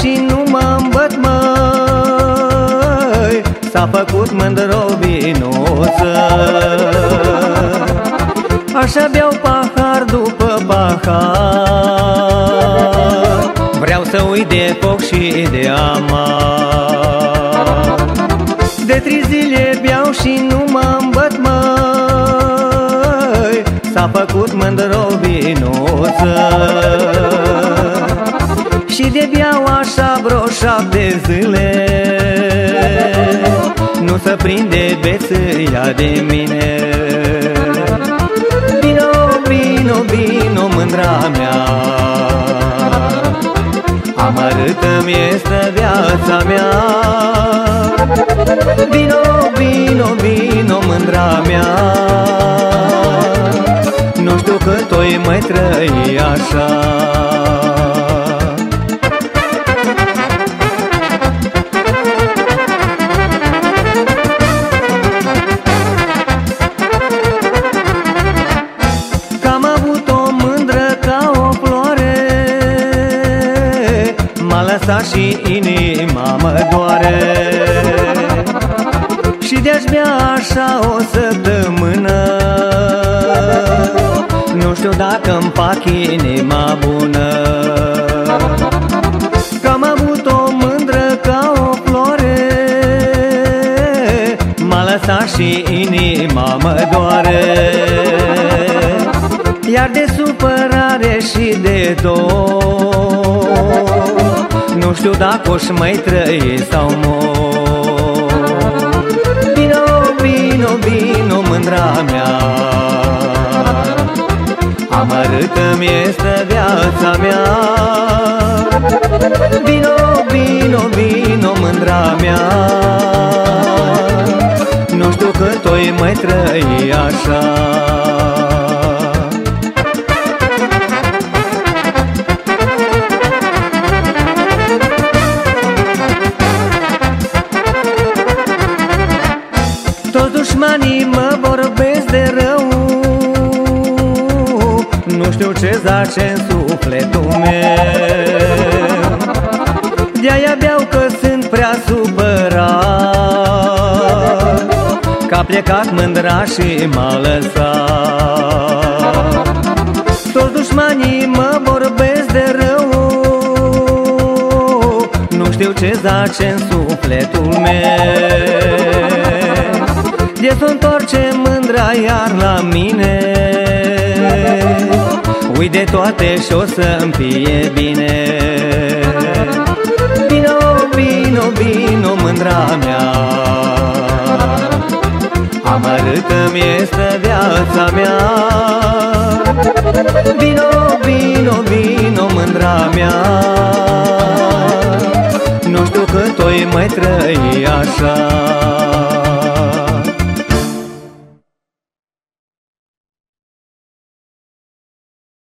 și nu mă îmbăt măi. S-a făcut mândră o vinuță Așa beau pahar după pahar. Vreau să uit de foc și de amar. De trei zile beau și nu mă îmbăt măi. S-a făcut mândră o vinuță Și de beau așa vreo șapte zile. Nu se prinde bețâia de mine. Vino, vino, mândra mea. Amărâtă-mi este viața mea. Vino, vino, vino, mândra mea. Nu știu că toi mai trăi așa lăsat și inima mă doare. Și de-aș bea așa o săptămână. Nu știu dacă îmi fac inima bună. Că am avut o mândră ca o floare M-a lăsat și inima mă doare. Iar de supărare și de dor nu știu dacă o-și mai trăi sau mor. Vino, vino, vino, mândra mea. Amărâtă-mi este viața mea. Vino, vino, vino, mândra mea. Nu știu că toi mai trăi așa dușmanii mă vorbesc de rău. Nu știu ce zace în sufletul meu. De-aia beau că sunt prea supărat Că a plecat mândra și m-a lăsat. Toți dușmanii mă vorbesc de rău. Nu știu ce zace în sufletul meu de să întoarce mândra iar la mine. Uit de toate și o să-mi fie bine. Vino, vino, vino, mândra mea. Amărâtă-mi este viața mea. Vino, vino, vino, mândra mea. Nu știu că toi mai trăi așa